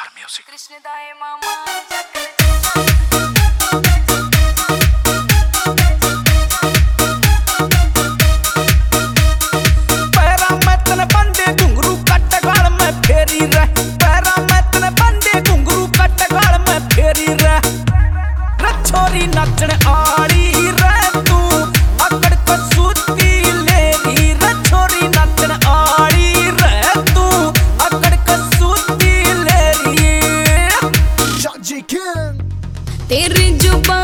Are music कृष्णदाय मामा तेरी जुबा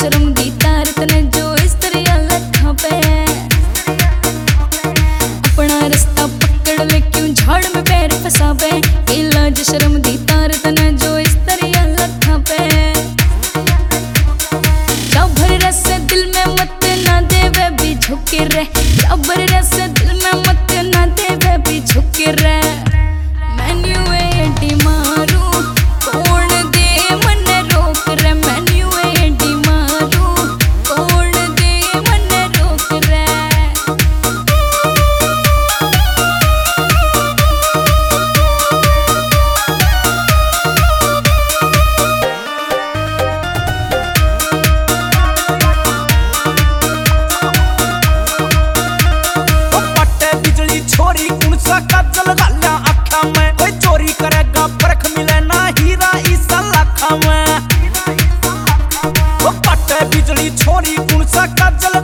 शर्म की तारतने जो इस तरह लखा पे अपना रास्ता पकड़ ले, क्यों झाड़ में पैर फसा पे इलाज शर्म ਸਾ ਕੱਜਲ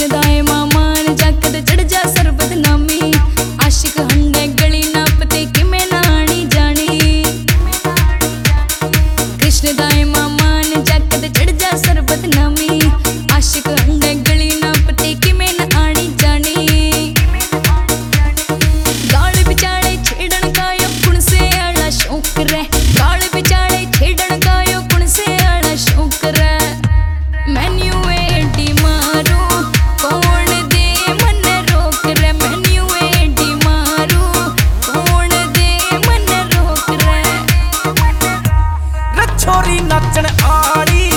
сідай, мама. ਛੋਰੀ ਨੱਚਣ ਆੜੀ।